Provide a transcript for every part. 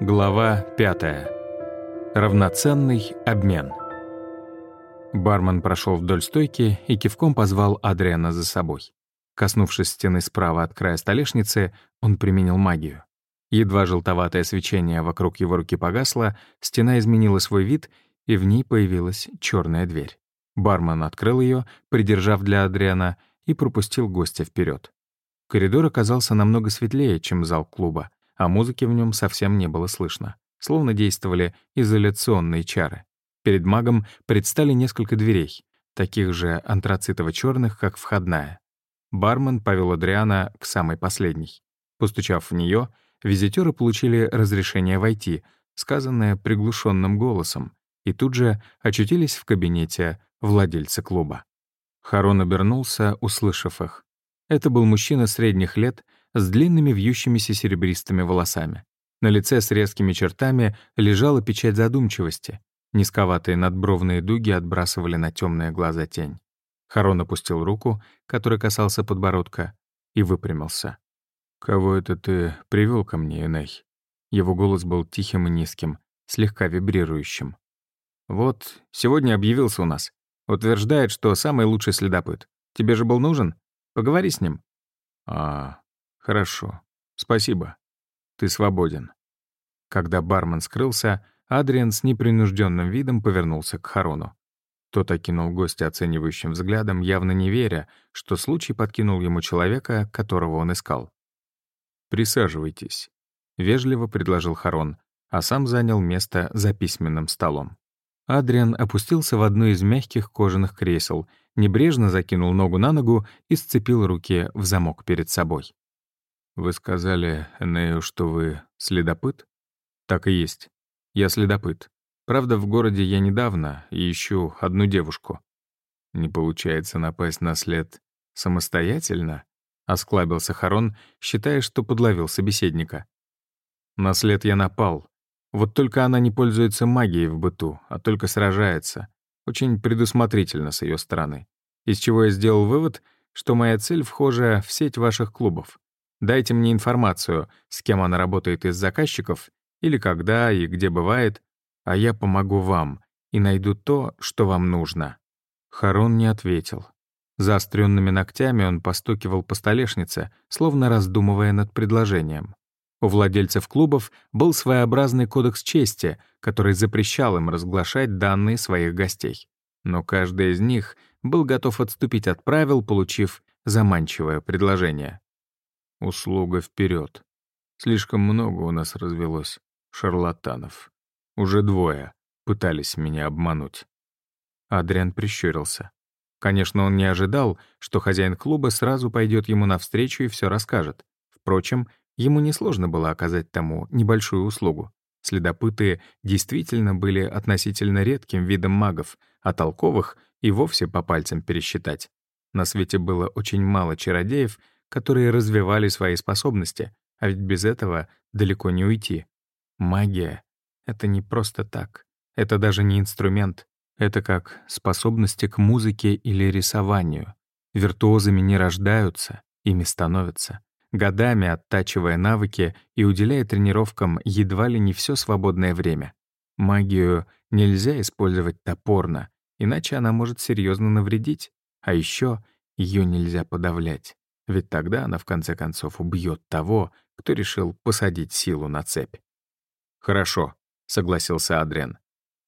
Глава 5. Равноценный обмен. Бармен прошел вдоль стойки и кивком позвал Адриана за собой. Коснувшись стены справа от края столешницы, он применил магию. Едва желтоватое свечение вокруг его руки погасло, стена изменила свой вид, и в ней появилась черная дверь. Бармен открыл ее, придержав для Адриана, и пропустил гостя вперед. Коридор оказался намного светлее, чем зал клуба а музыки в нем совсем не было слышно. Словно действовали изоляционные чары. Перед магом предстали несколько дверей, таких же антрацитово-черных, как входная. Бармен повел Адриана к самой последней. Постучав в нее, визитеры получили разрешение войти, сказанное приглушенным голосом, и тут же очутились в кабинете владельца клуба. Харон обернулся, услышав их. Это был мужчина средних лет с длинными вьющимися серебристыми волосами. На лице с резкими чертами лежала печать задумчивости. Низковатые надбровные дуги отбрасывали на темные глаза тень. Харон опустил руку, которая касался подбородка, и выпрямился. «Кого это ты привел ко мне, Эней?» Его голос был тихим и низким, слегка вибрирующим. «Вот, сегодня объявился у нас. Утверждает, что самый лучший следопыт. Тебе же был нужен? Поговори с ним». «А, «Хорошо. Спасибо. Ты свободен». Когда бармен скрылся, Адриан с непринужденным видом повернулся к Харону. Тот окинул гостя оценивающим взглядом, явно не веря, что случай подкинул ему человека, которого он искал. «Присаживайтесь», — вежливо предложил Харон, а сам занял место за письменным столом. Адриан опустился в одно из мягких кожаных кресел, небрежно закинул ногу на ногу и сцепил руки в замок перед собой. «Вы сказали Энею, что вы следопыт?» «Так и есть. Я следопыт. Правда, в городе я недавно ищу одну девушку». «Не получается напасть на след самостоятельно?» — осклабился Харон, считая, что подловил собеседника. «На след я напал. Вот только она не пользуется магией в быту, а только сражается. Очень предусмотрительно с ее стороны. Из чего я сделал вывод, что моя цель вхожа в сеть ваших клубов. Дайте мне информацию, с кем она работает из заказчиков, или когда и где бывает, а я помогу вам и найду то, что вам нужно». Харон не ответил. Заостренными ногтями он постукивал по столешнице, словно раздумывая над предложением. У владельцев клубов был своеобразный кодекс чести, который запрещал им разглашать данные своих гостей. Но каждый из них был готов отступить от правил, получив заманчивое предложение. Услуга вперед. Слишком много у нас развелось шарлатанов. Уже двое пытались меня обмануть. Адриан прищурился. Конечно, он не ожидал, что хозяин клуба сразу пойдет ему навстречу и все расскажет. Впрочем, ему несложно было оказать тому небольшую услугу. Следопыты действительно были относительно редким видом магов, а толковых и вовсе по пальцам пересчитать. На свете было очень мало чародеев, которые развивали свои способности, а ведь без этого далеко не уйти. Магия — это не просто так. Это даже не инструмент. Это как способности к музыке или рисованию. Виртуозами не рождаются, ими становятся. Годами оттачивая навыки и уделяя тренировкам едва ли не все свободное время. Магию нельзя использовать топорно, иначе она может серьезно навредить. А еще ее нельзя подавлять. Ведь тогда она в конце концов убьет того, кто решил посадить силу на цепь. «Хорошо», — согласился Адриан.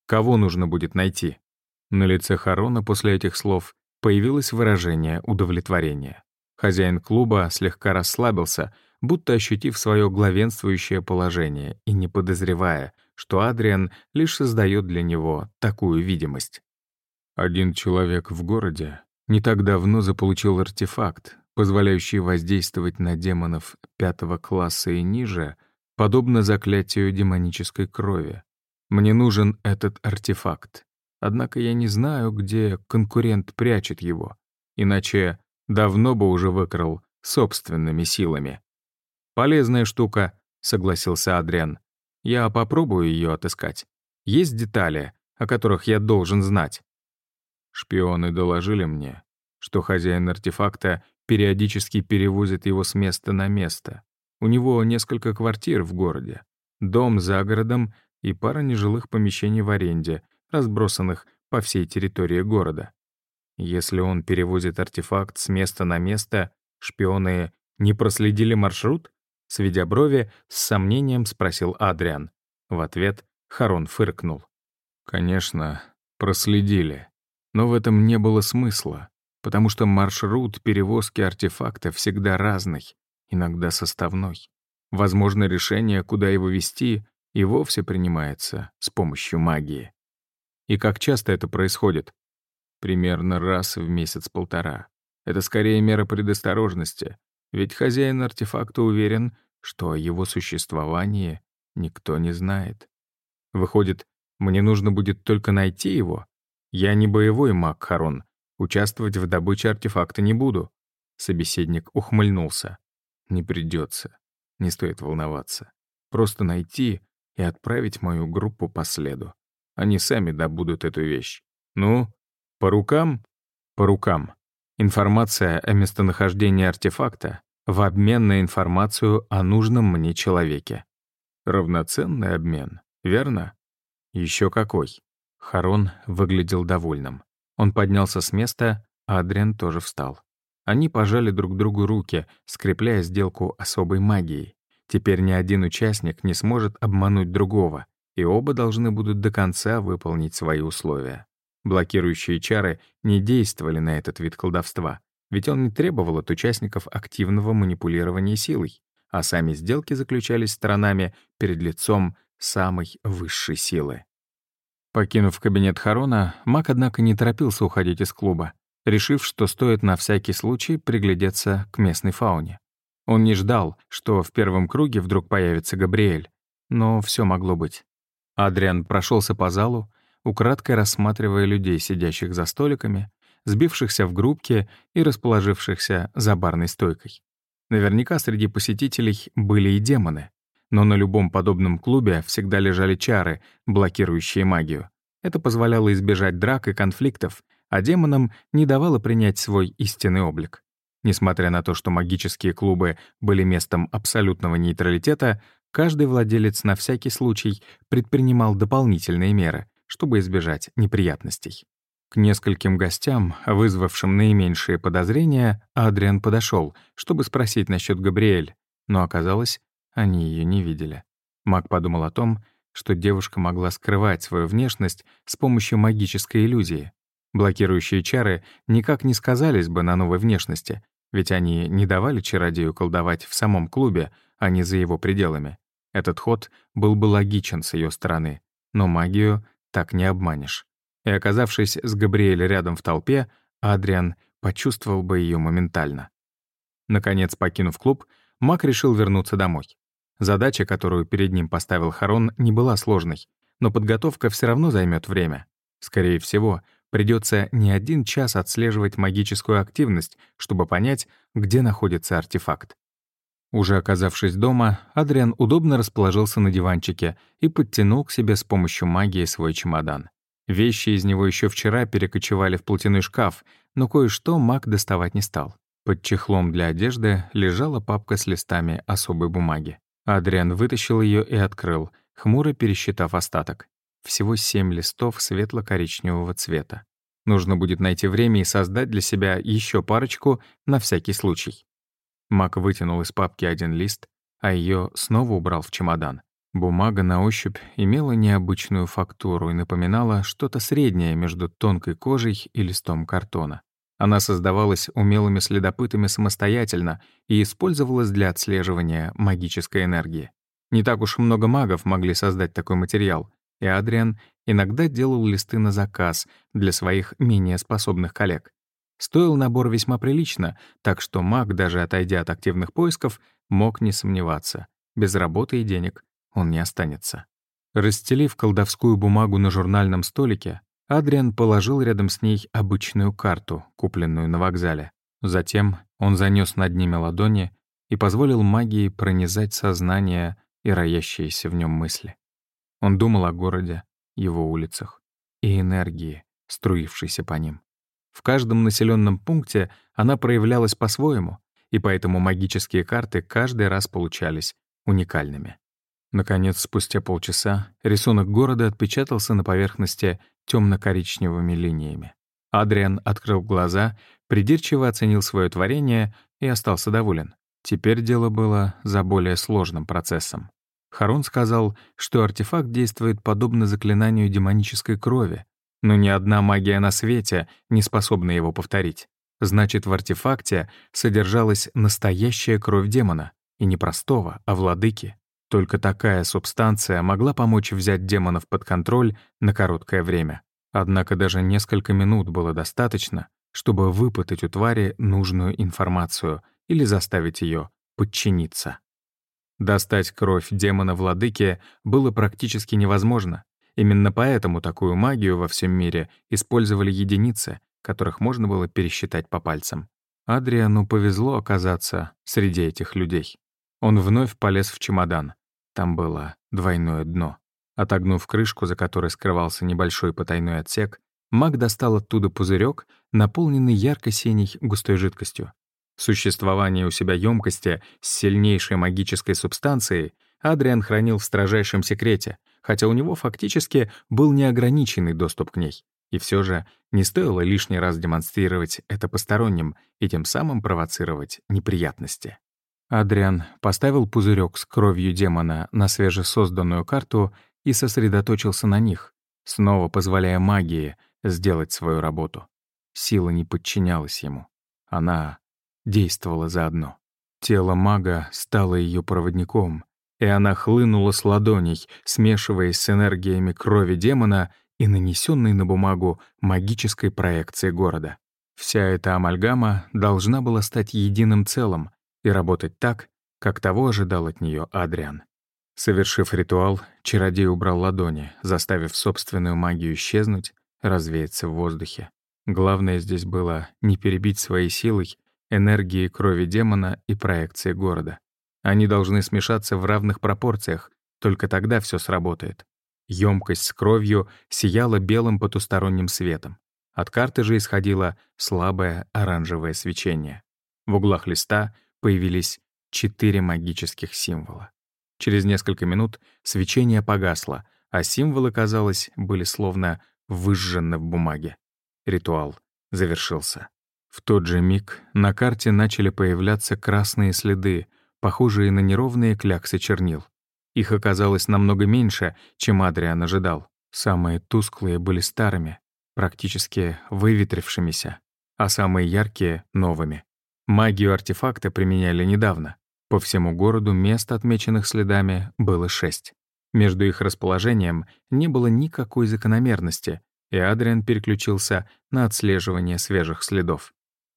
«Кого нужно будет найти?» На лице Харона после этих слов появилось выражение удовлетворения. Хозяин клуба слегка расслабился, будто ощутив свое главенствующее положение и не подозревая, что Адриан лишь создает для него такую видимость. Один человек в городе не так давно заполучил артефакт, позволяющий воздействовать на демонов пятого класса и ниже, подобно заклятию демонической крови. Мне нужен этот артефакт. Однако я не знаю, где конкурент прячет его, иначе давно бы уже выкрал собственными силами. «Полезная штука», — согласился Адриан. «Я попробую ее отыскать. Есть детали, о которых я должен знать». Шпионы доложили мне, что хозяин артефакта периодически перевозит его с места на место. У него несколько квартир в городе. дом за городом и пара нежилых помещений в аренде, разбросанных по всей территории города. Если он перевозит артефакт с места на место, шпионы не проследили маршрут? Сведя брови, с сомнением спросил Адриан. В ответ Харон фыркнул. «Конечно, проследили. Но в этом не было смысла, потому что маршрут перевозки артефакта всегда разный, иногда составной. Возможно, решение, куда его вести, и вовсе принимается с помощью магии. И как часто это происходит? Примерно раз в месяц-полтора. Это скорее мера предосторожности, ведь хозяин артефакта уверен, что о его существовании никто не знает. Выходит, мне нужно будет только найти его? Я не боевой маг, Харон. Участвовать в добыче артефакта не буду. Собеседник ухмыльнулся. Не придется. Не стоит волноваться. Просто найти и отправить мою группу по следу. Они сами добудут эту вещь. Ну, по рукам? По рукам. Информация о местонахождении артефакта в обмен на информацию о нужном мне человеке. Равноценный обмен, верно? Еще какой. Харон выглядел довольным. Он поднялся с места, а Адриан тоже встал. Они пожали друг другу руки, скрепляя сделку особой магией. Теперь ни один участник не сможет обмануть другого, и оба должны будут до конца выполнить свои условия. Блокирующие чары не действовали на этот вид колдовства, ведь он не требовал от участников активного манипулирования силой, а сами сделки заключались сторонами перед лицом самой высшей силы. Покинув кабинет Харона, Мак, однако, не торопился уходить из клуба, решив, что стоит на всякий случай приглядеться к местной фауне. Он не ждал, что в первом круге вдруг появится Габриэль, но все могло быть. Адриан прошелся по залу, украдкой рассматривая людей, сидящих за столиками, сбившихся в группки и расположившихся за барной стойкой. Наверняка среди посетителей были и демоны, но на любом подобном клубе всегда лежали чары, блокирующие магию. Это позволяло избежать драк и конфликтов, а демонам не давало принять свой истинный облик. Несмотря на то, что магические клубы были местом абсолютного нейтралитета, каждый владелец на всякий случай предпринимал дополнительные меры, чтобы избежать неприятностей. К нескольким гостям, вызвавшим наименьшие подозрения, Адриан подошел, чтобы спросить насчет Габриэль, но оказалось, они ее не видели. Маг подумал о том, что девушка могла скрывать свою внешность с помощью магической иллюзии. Блокирующие чары никак не сказались бы на новой внешности, ведь они не давали чародею колдовать в самом клубе, а не за его пределами. Этот ход был бы логичен с ее стороны, но магию так не обманешь и, оказавшись с Габриэль рядом в толпе, Адриан почувствовал бы ее моментально. Наконец, покинув клуб, Мак решил вернуться домой. Задача, которую перед ним поставил Харон, не была сложной, но подготовка все равно займет время. Скорее всего, придется не один час отслеживать магическую активность, чтобы понять, где находится артефакт. Уже оказавшись дома, Адриан удобно расположился на диванчике и подтянул к себе с помощью магии свой чемодан. Вещи из него еще вчера перекочевали в платяной шкаф, но кое-что маг доставать не стал. Под чехлом для одежды лежала папка с листами особой бумаги. Адриан вытащил ее и открыл, хмуро пересчитав остаток. Всего семь листов светло-коричневого цвета. Нужно будет найти время и создать для себя еще парочку на всякий случай. Мак вытянул из папки один лист, а ее снова убрал в чемодан. Бумага на ощупь имела необычную фактуру и напоминала что-то среднее между тонкой кожей и листом картона. Она создавалась умелыми следопытами самостоятельно и использовалась для отслеживания магической энергии. Не так уж много магов могли создать такой материал, и Адриан иногда делал листы на заказ для своих менее способных коллег. Стоил набор весьма прилично, так что маг, даже отойдя от активных поисков, мог не сомневаться. Без работы и денег он не останется. Расстелив колдовскую бумагу на журнальном столике, Адриан положил рядом с ней обычную карту, купленную на вокзале. Затем он занёс над ними ладони и позволил магии пронизать сознание и роящиеся в нем мысли. Он думал о городе, его улицах и энергии, струившейся по ним. В каждом населенном пункте она проявлялась по-своему, и поэтому магические карты каждый раз получались уникальными. Наконец, спустя полчаса, рисунок города отпечатался на поверхности темно-коричневыми линиями. Адриан открыл глаза, придирчиво оценил свое творение и остался доволен. Теперь дело было за более сложным процессом. Харон сказал, что артефакт действует подобно заклинанию демонической крови, но ни одна магия на свете не способна его повторить. Значит, в артефакте содержалась настоящая кровь демона, и не простого, а владыки. Только такая субстанция могла помочь взять демонов под контроль на короткое время. Однако даже несколько минут было достаточно, чтобы выпытать у твари нужную информацию или заставить ее подчиниться. Достать кровь демона-владыки было практически невозможно. Именно поэтому такую магию во всем мире использовали единицы, которых можно было пересчитать по пальцам. Адриану повезло оказаться среди этих людей. Он вновь полез в чемодан. Там было двойное дно. Отогнув крышку, за которой скрывался небольшой потайной отсек, маг достал оттуда пузырек, наполненный ярко-синей густой жидкостью. Существование у себя емкости с сильнейшей магической субстанцией Адриан хранил в строжайшем секрете, хотя у него фактически был неограниченный доступ к ней. И все же не стоило лишний раз демонстрировать это посторонним и тем самым провоцировать неприятности. Адриан поставил пузырек с кровью демона на свежесозданную карту и сосредоточился на них, снова позволяя магии сделать свою работу. Сила не подчинялась ему. Она действовала заодно. Тело мага стало ее проводником, и она хлынула с ладоней, смешиваясь с энергиями крови демона и нанесенной на бумагу магической проекции города. Вся эта амальгама должна была стать единым целым и работать так, как того ожидал от нее Адриан. Совершив ритуал, чародей убрал ладони, заставив собственную магию исчезнуть, развеяться в воздухе. Главное здесь было не перебить своей силой энергии крови демона и проекции города. Они должны смешаться в равных пропорциях, только тогда все сработает. Емкость с кровью сияла белым потусторонним светом. От карты же исходило слабое оранжевое свечение. В углах листа появились четыре магических символа. Через несколько минут свечение погасло, а символы, казалось, были словно выжжены в бумаге. Ритуал завершился. В тот же миг на карте начали появляться красные следы, похожие на неровные кляксы чернил. Их оказалось намного меньше, чем Адриан ожидал. Самые тусклые были старыми, практически выветрившимися, а самые яркие — новыми. Магию артефакта применяли недавно. По всему городу мест, отмеченных следами, было шесть. Между их расположением не было никакой закономерности, и Адриан переключился на отслеживание свежих следов.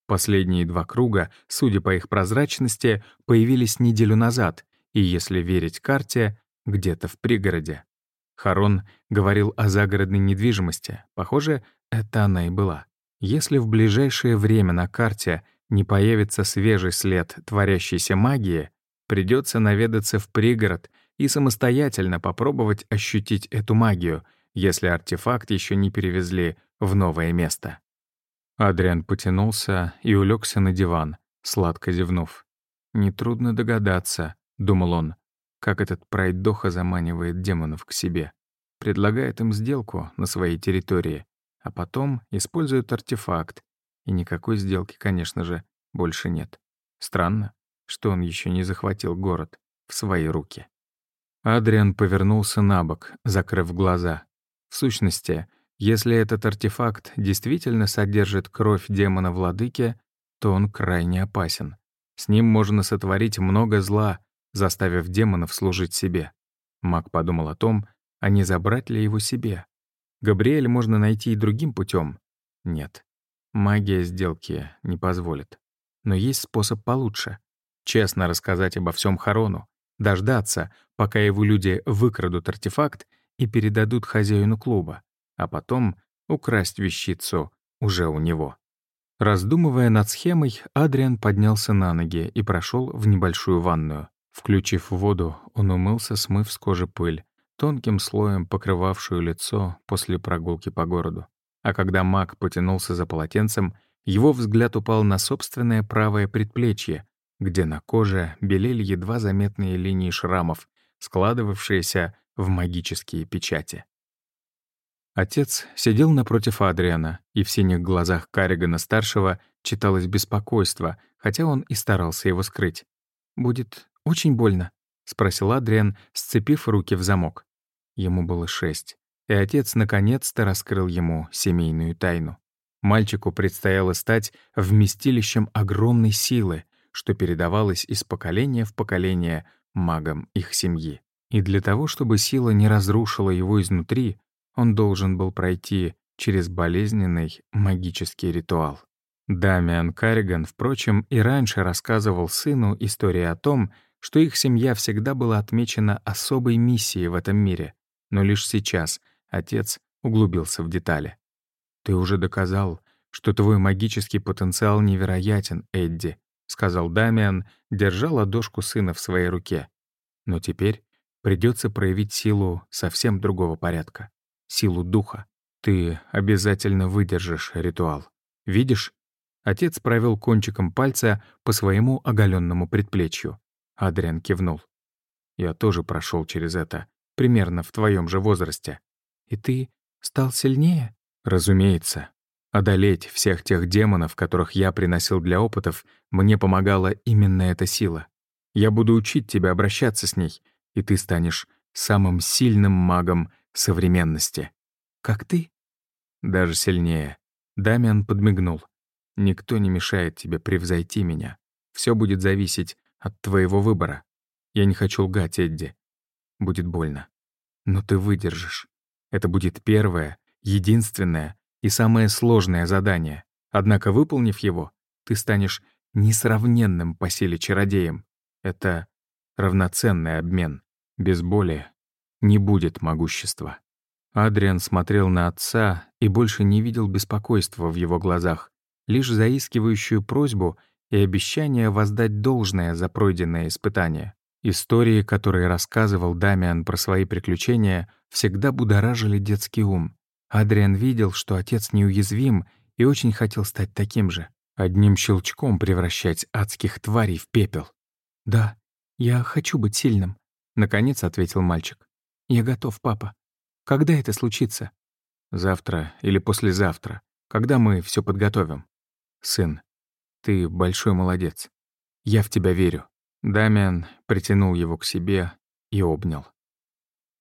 Последние два круга, судя по их прозрачности, появились неделю назад, и, если верить карте, где-то в пригороде. Харон говорил о загородной недвижимости. Похоже, это она и была. Если в ближайшее время на карте не появится свежий след творящейся магии, придется наведаться в пригород и самостоятельно попробовать ощутить эту магию, если артефакт еще не перевезли в новое место. Адриан потянулся и улегся на диван, сладко зевнув. «Нетрудно догадаться», — думал он, как этот пройдоха заманивает демонов к себе. Предлагает им сделку на своей территории, а потом использует артефакт. И никакой сделки, конечно же, больше нет. Странно, что он еще не захватил город в свои руки. Адриан повернулся на бок, закрыв глаза. В сущности, если этот артефакт действительно содержит кровь демона-владыки, то он крайне опасен. С ним можно сотворить много зла, заставив демонов служить себе. Маг подумал о том, а не забрать ли его себе. Габриэль можно найти и другим путем. Нет, магия сделки не позволит. Но есть способ получше. Честно рассказать обо всем Харону, дождаться, пока его люди выкрадут артефакт и передадут хозяину клуба а потом украсть вещицу уже у него. Раздумывая над схемой, Адриан поднялся на ноги и прошел в небольшую ванную. Включив воду, он умылся, смыв с кожи пыль, тонким слоем покрывавшую лицо после прогулки по городу. А когда маг потянулся за полотенцем, его взгляд упал на собственное правое предплечье, где на коже белели едва заметные линии шрамов, складывавшиеся в магические печати. Отец сидел напротив Адриана, и в синих глазах Карригана-старшего читалось беспокойство, хотя он и старался его скрыть. «Будет очень больно?» — спросил Адриан, сцепив руки в замок. Ему было шесть, и отец наконец-то раскрыл ему семейную тайну. Мальчику предстояло стать вместилищем огромной силы, что передавалось из поколения в поколение магам их семьи. И для того, чтобы сила не разрушила его изнутри, он должен был пройти через болезненный магический ритуал. Дамиан Карриган, впрочем, и раньше рассказывал сыну истории о том, что их семья всегда была отмечена особой миссией в этом мире, но лишь сейчас отец углубился в детали. «Ты уже доказал, что твой магический потенциал невероятен, Эдди», — сказал Дамиан, держа ладошку сына в своей руке. «Но теперь придется проявить силу совсем другого порядка, силу духа. Ты обязательно выдержишь ритуал. Видишь?» Отец провел кончиком пальца по своему оголенному предплечью. Адриан кивнул. «Я тоже прошел через это, примерно в твоем же возрасте. И ты стал сильнее?» «Разумеется. Одолеть всех тех демонов, которых я приносил для опытов, мне помогала именно эта сила. Я буду учить тебя обращаться с ней, и ты станешь самым сильным магом современности. Как ты? Даже сильнее. Дамиан подмигнул. Никто не мешает тебе превзойти меня. Все будет зависеть от твоего выбора. Я не хочу лгать, Эдди. Будет больно. Но ты выдержишь. Это будет первое, единственное и самое сложное задание. Однако, выполнив его, ты станешь несравненным по силе чародеем. Это равноценный обмен. Без боли не будет могущества. Адриан смотрел на отца и больше не видел беспокойства в его глазах, лишь заискивающую просьбу и обещание воздать должное за пройденное испытание. Истории, которые рассказывал Дамиан про свои приключения, всегда будоражили детский ум. Адриан видел, что отец неуязвим и очень хотел стать таким же, одним щелчком превращать адских тварей в пепел. «Да, я хочу быть сильным», — наконец ответил мальчик. «Я готов, папа. Когда это случится?» «Завтра или послезавтра, когда мы все подготовим. Сын, ты большой молодец. Я в тебя верю». Дамиан притянул его к себе и обнял.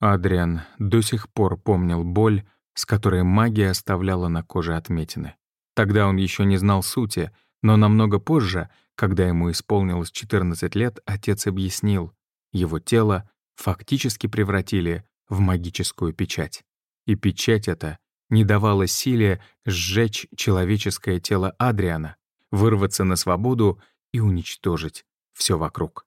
Адриан до сих пор помнил боль, с которой магия оставляла на коже отметины. Тогда он еще не знал сути, но намного позже, когда ему исполнилось 14 лет, отец объяснил, его тело фактически превратили в магическую печать. И печать эта не давала силе сжечь человеческое тело Адриана, вырваться на свободу и уничтожить все вокруг.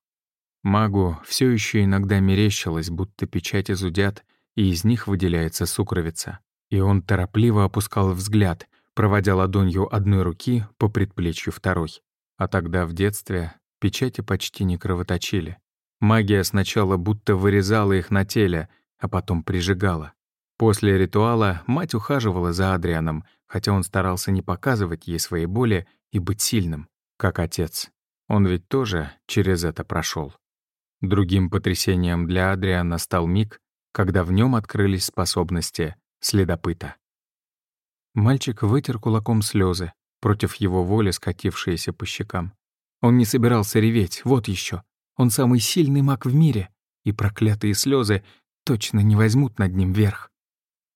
Магу все еще иногда мерещилось, будто печати зудят, и из них выделяется сукровица. И он торопливо опускал взгляд, проводя ладонью одной руки по предплечью второй. А тогда в детстве печати почти не кровоточили. Магия сначала будто вырезала их на теле, а потом прижигала. После ритуала мать ухаживала за Адрианом, хотя он старался не показывать ей своей боли и быть сильным, как отец. Он ведь тоже через это прошел. Другим потрясением для Адриана стал миг, когда в нем открылись способности следопыта. Мальчик вытер кулаком слезы, против его воли скатившиеся по щекам. Он не собирался реветь, вот еще. Он самый сильный маг в мире, и проклятые слезы точно не возьмут над ним верх.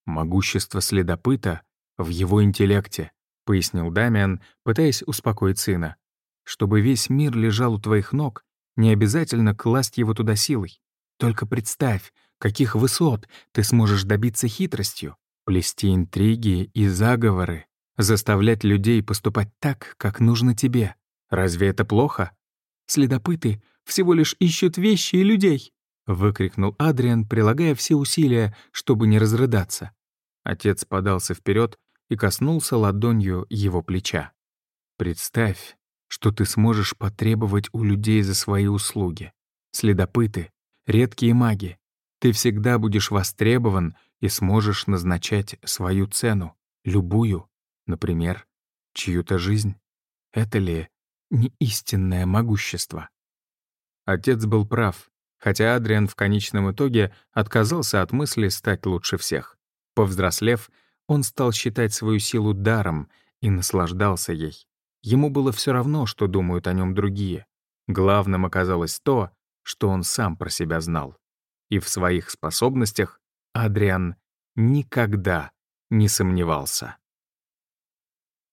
Могущество следопыта в его интеллекте, пояснил Дамиан, пытаясь успокоить сына. Чтобы весь мир лежал у твоих ног, не обязательно класть его туда силой. Только представь, каких высот ты сможешь добиться хитростью, плести интриги и заговоры, заставлять людей поступать так, как нужно тебе. Разве это плохо? Следопыты всего лишь ищут вещи и людей, выкрикнул Адриан, прилагая все усилия, чтобы не разрыдаться. Отец подался вперед и коснулся ладонью его плеча. Представь, что ты сможешь потребовать у людей за свои услуги. Следопыты, редкие маги. Ты всегда будешь востребован и сможешь назначать свою цену, любую, например, чью-то жизнь. Это ли не истинное могущество? Отец был прав. Хотя Адриан в конечном итоге отказался от мысли стать лучше всех. Повзрослев, он стал считать свою силу даром и наслаждался ей. Ему было все равно, что думают о нем другие. Главным оказалось то, что он сам про себя знал. И в своих способностях Адриан никогда не сомневался.